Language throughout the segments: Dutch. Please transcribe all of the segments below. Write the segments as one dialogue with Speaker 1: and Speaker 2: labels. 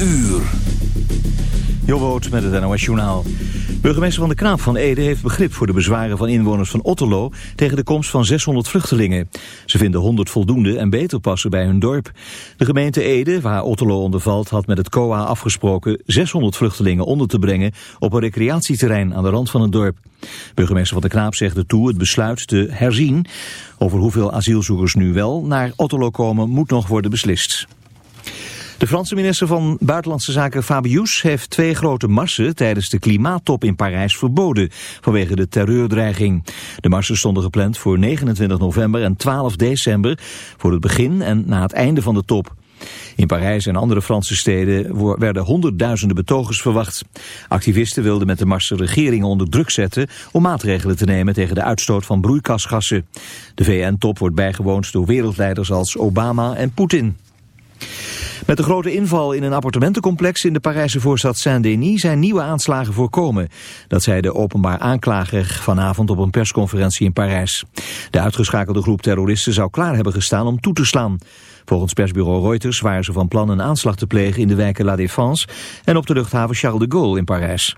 Speaker 1: uur. Met het NOS Journaal. Burgemeester Van de Knaap van Ede heeft begrip voor de bezwaren van inwoners van Otterlo tegen de komst van 600 vluchtelingen. Ze vinden 100 voldoende en beter passen bij hun dorp. De gemeente Ede, waar Otterlo onder valt, had met het COA afgesproken 600 vluchtelingen onder te brengen op een recreatieterrein aan de rand van het dorp. Burgemeester Van de Knaap zegt toe het besluit te herzien. Over hoeveel asielzoekers nu wel naar Otterlo komen moet nog worden beslist. De Franse minister van Buitenlandse Zaken Fabius heeft twee grote marsen tijdens de klimaattop in Parijs verboden vanwege de terreurdreiging. De marsen stonden gepland voor 29 november en 12 december voor het begin en na het einde van de top. In Parijs en andere Franse steden werden honderdduizenden betogers verwacht. Activisten wilden met de marsen regeringen onder druk zetten om maatregelen te nemen tegen de uitstoot van broeikasgassen. De VN-top wordt bijgewoond door wereldleiders als Obama en Poetin. Met de grote inval in een appartementencomplex in de Parijse voorstad Saint-Denis zijn nieuwe aanslagen voorkomen. Dat zei de openbaar aanklager vanavond op een persconferentie in Parijs. De uitgeschakelde groep terroristen zou klaar hebben gestaan om toe te slaan. Volgens persbureau Reuters waren ze van plan een aanslag te plegen in de wijken La Défense en op de luchthaven Charles de Gaulle in Parijs.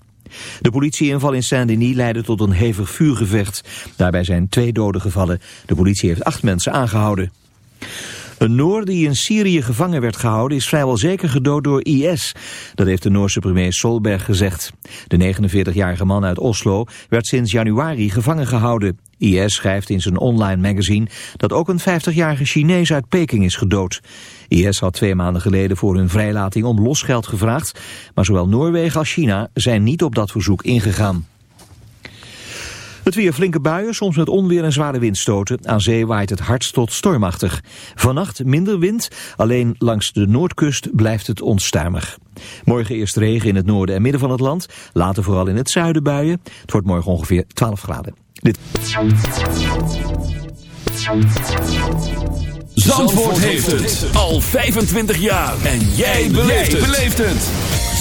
Speaker 1: De politieinval in Saint-Denis leidde tot een hevig vuurgevecht. Daarbij zijn twee doden gevallen. De politie heeft acht mensen aangehouden. Een Noor die in Syrië gevangen werd gehouden is vrijwel zeker gedood door IS. Dat heeft de Noorse premier Solberg gezegd. De 49-jarige man uit Oslo werd sinds januari gevangen gehouden. IS schrijft in zijn online magazine dat ook een 50-jarige Chinees uit Peking is gedood. IS had twee maanden geleden voor hun vrijlating om losgeld gevraagd, maar zowel Noorwegen als China zijn niet op dat verzoek ingegaan. Het weer flinke buien, soms met onweer en zware windstoten. Aan zee waait het hardst tot stormachtig. Vannacht minder wind, alleen langs de noordkust blijft het onstuimig. Morgen eerst regen in het noorden en midden van het land. Later vooral in het zuiden buien. Het wordt morgen ongeveer 12 graden. Dit...
Speaker 2: Zandvoort heeft het al 25 jaar. En jij beleeft het.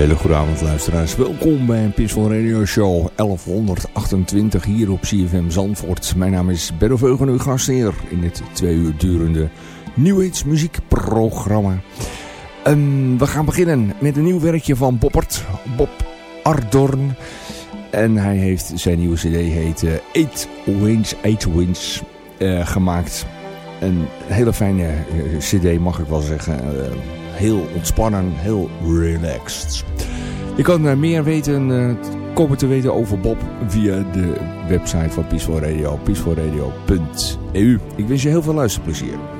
Speaker 3: Hele goede avond luisteraars. Welkom bij een Peaceful Radio Show 1128 hier op CFM Zandvoort. Mijn naam is Benno Veugen, uw gastheer in dit twee uur durende New Age muziekprogramma. En we gaan beginnen met een nieuw werkje van Boppert, Bob Ardorn. En hij heeft zijn nieuwe cd heet uh, Eight Wings, Eight Wings uh, gemaakt. Een hele fijne uh, cd mag ik wel zeggen heel ontspannen, heel relaxed. Je kan uh, meer weten, komen te weten over Bob via de website van Peaceful Radio, peacefulradio.eu. Ik wens je heel veel luisterplezier.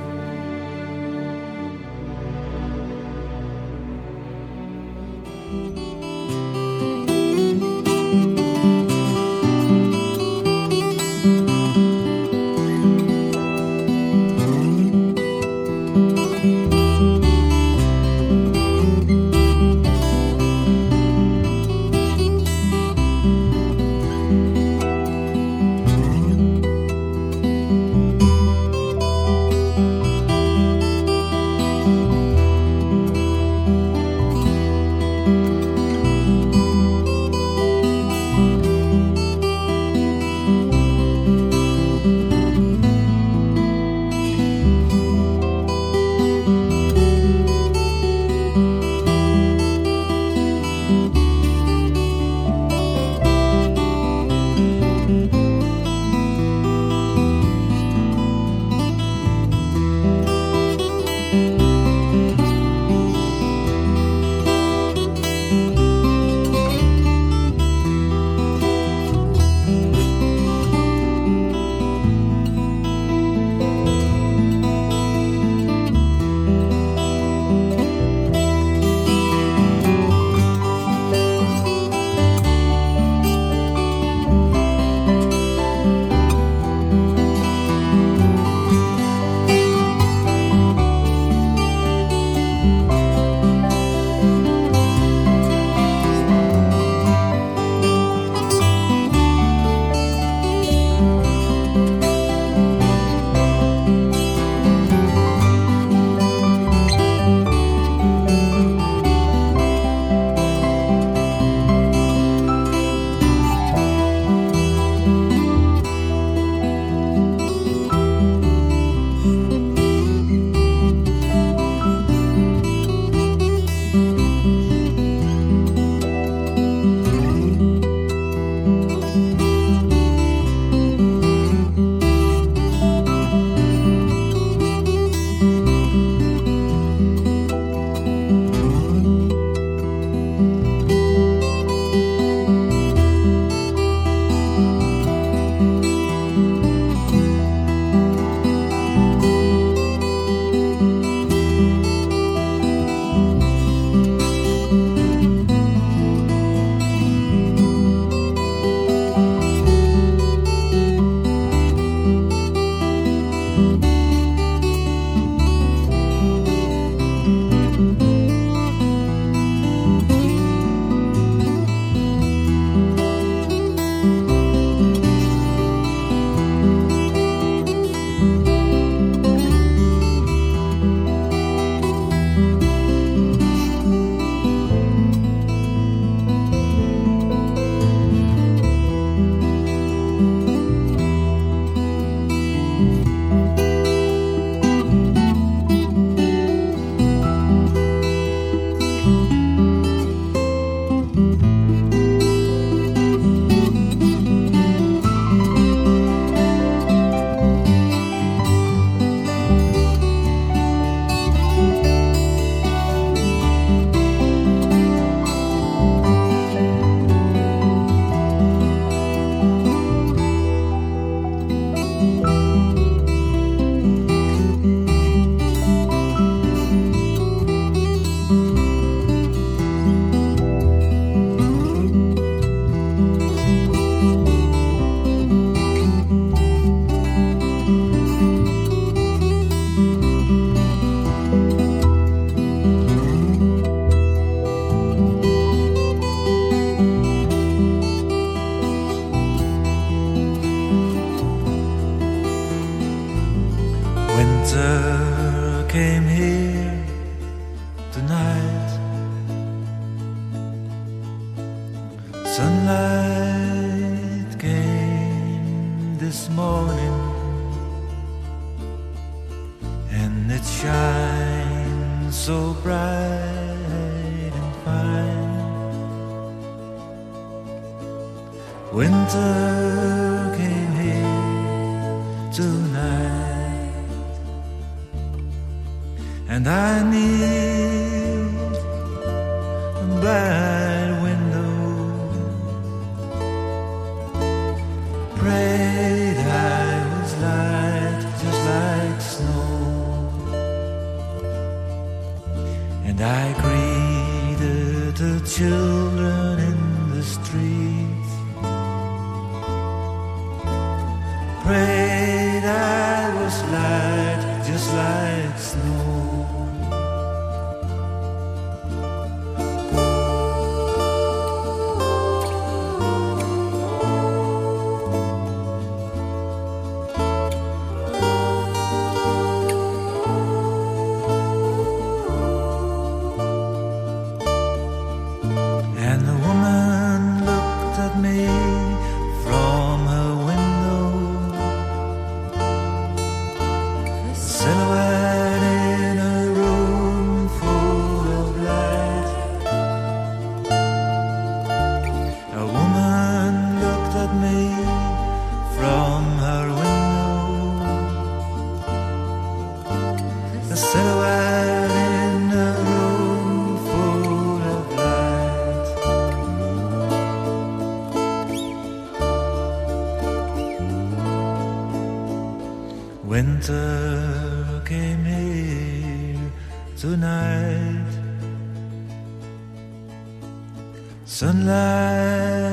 Speaker 4: Winter came here tonight. Sunlight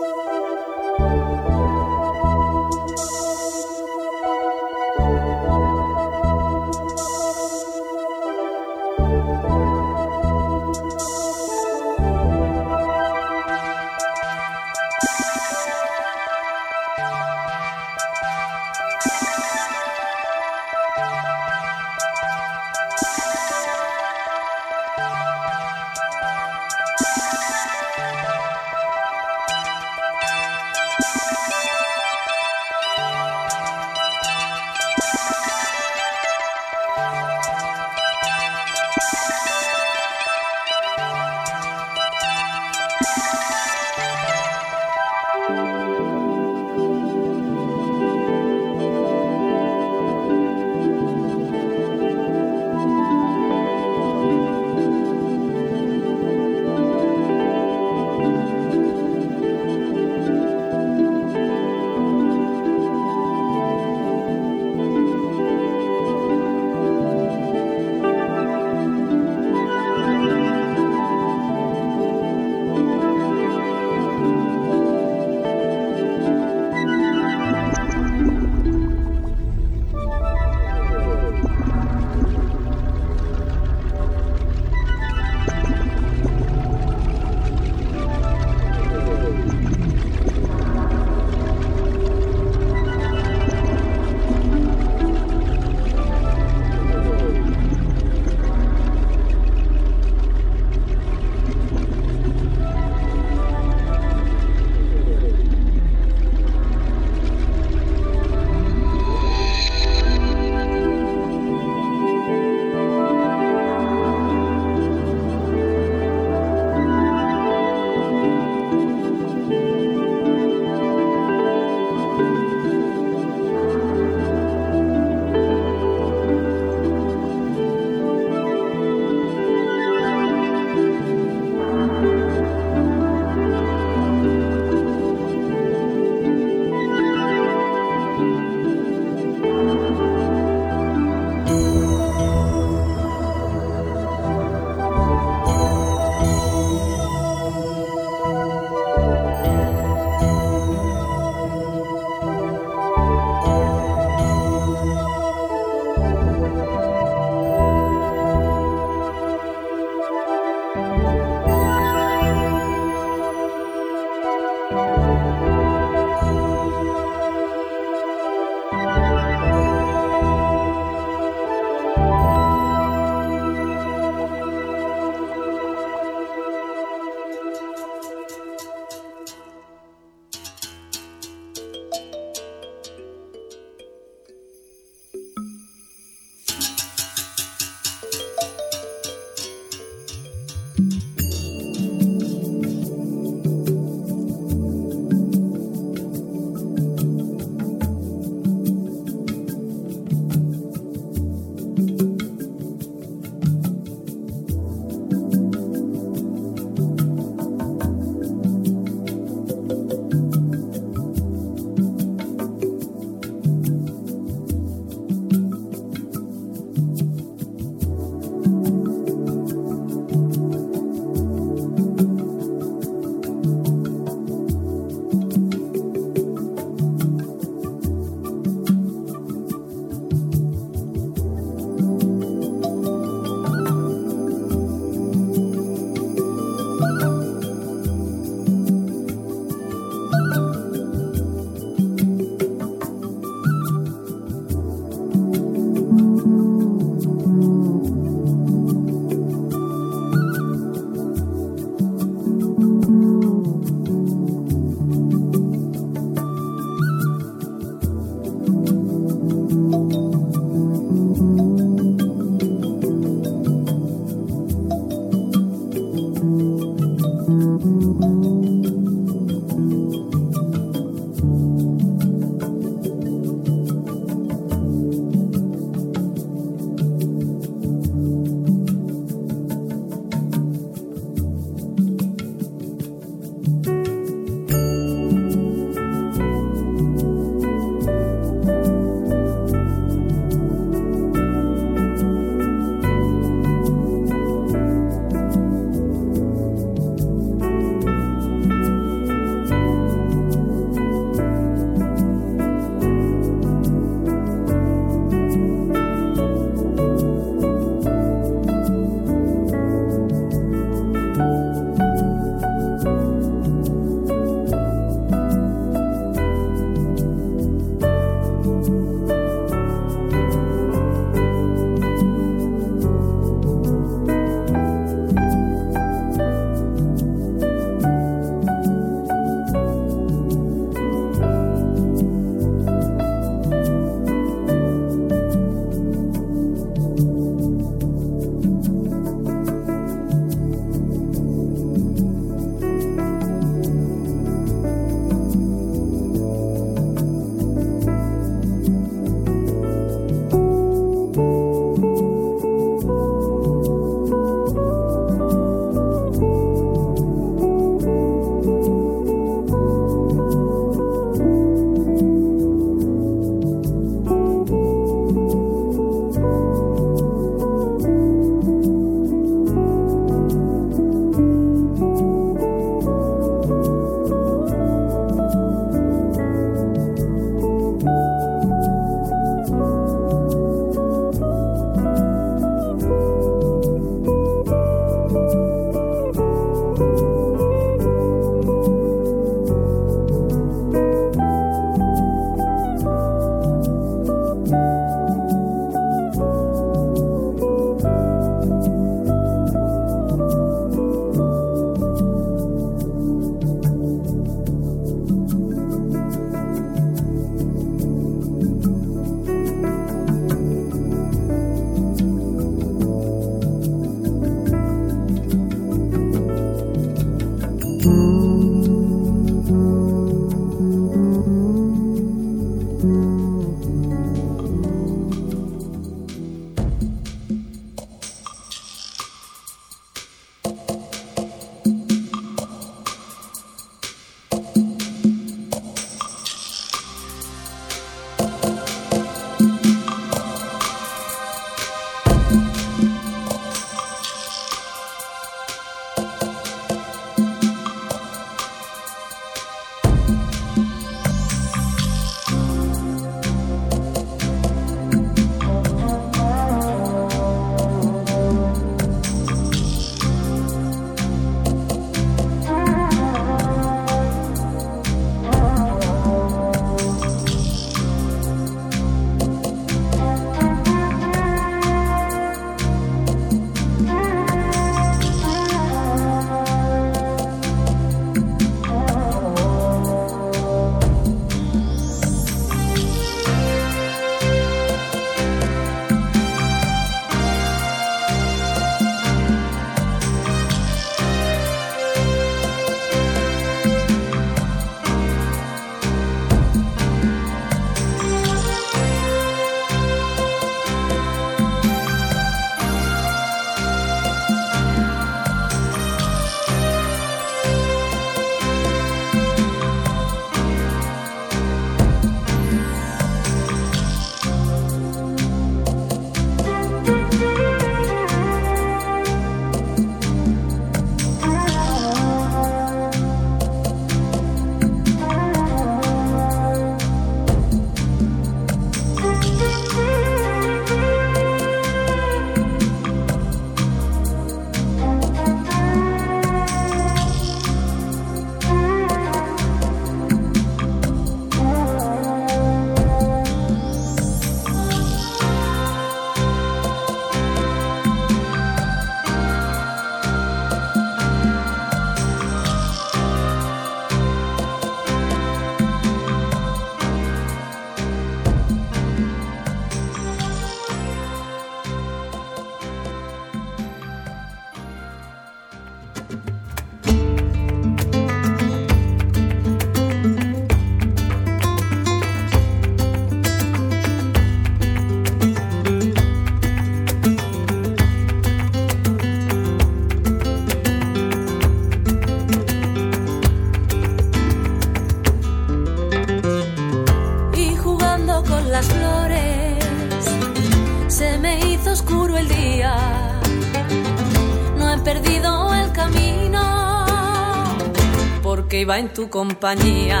Speaker 5: iba en tu compañía.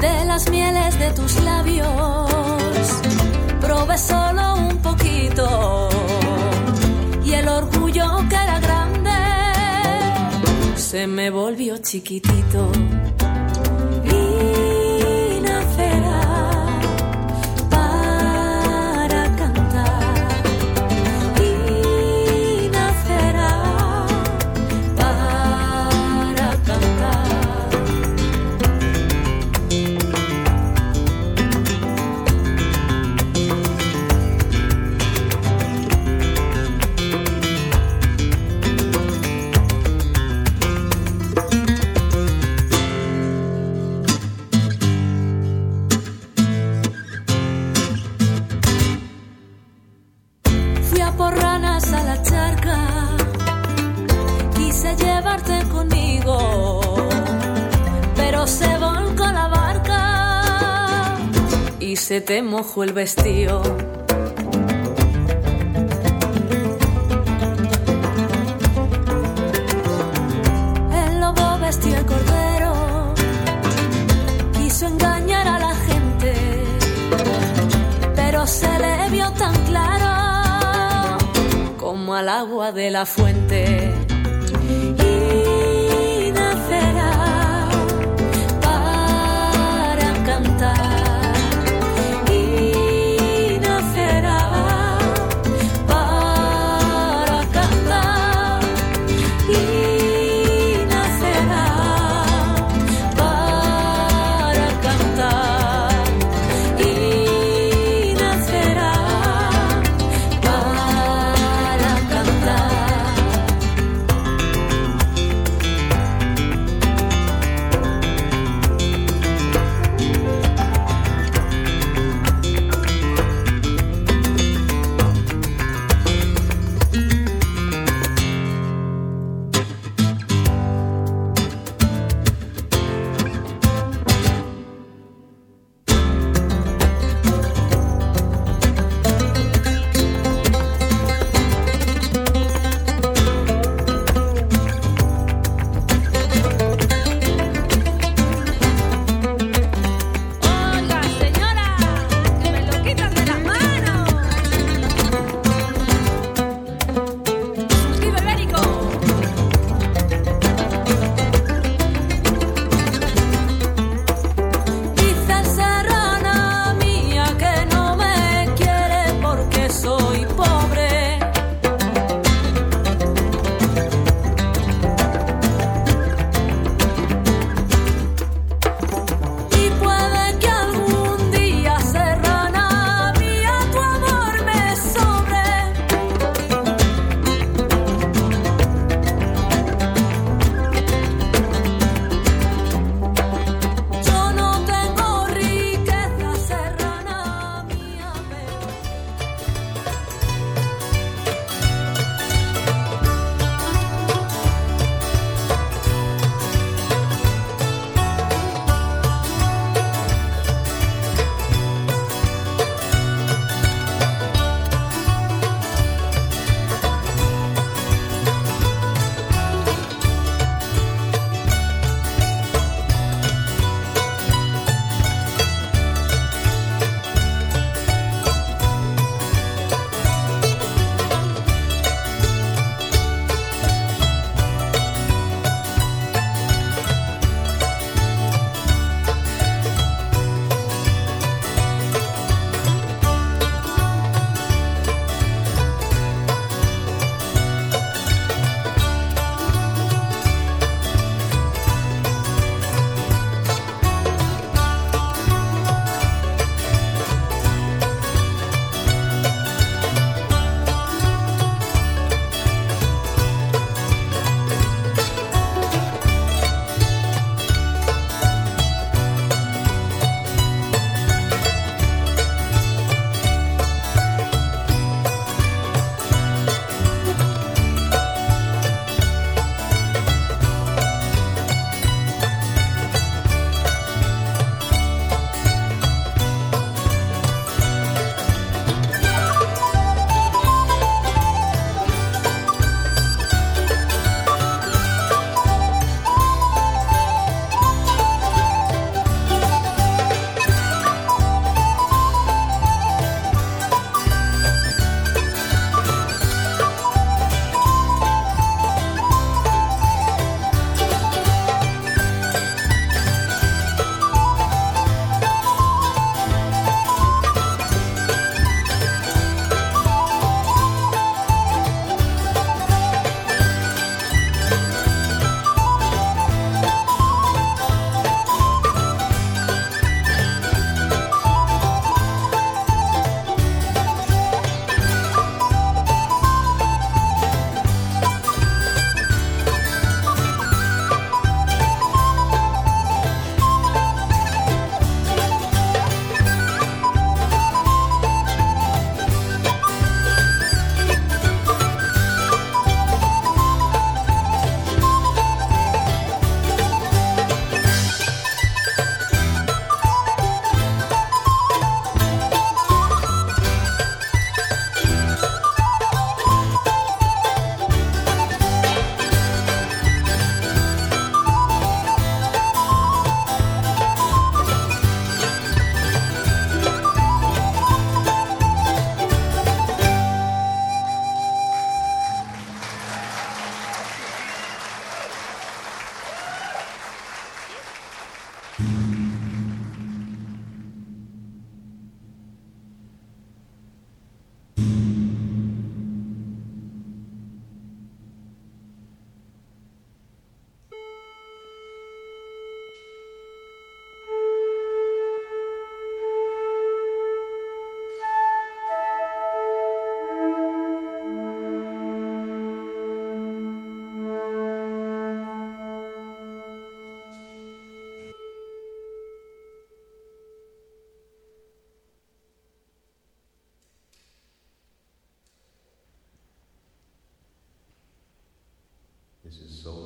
Speaker 5: De las mieles de tus labios, probé solo un poquito, y el orgullo que era grande se me volvió chiquitito. Se te mojó el vestido. El lobo vestió el cordero, quiso engañar a la gente pero se le vio tan claro como al agua de la fuente.
Speaker 2: is so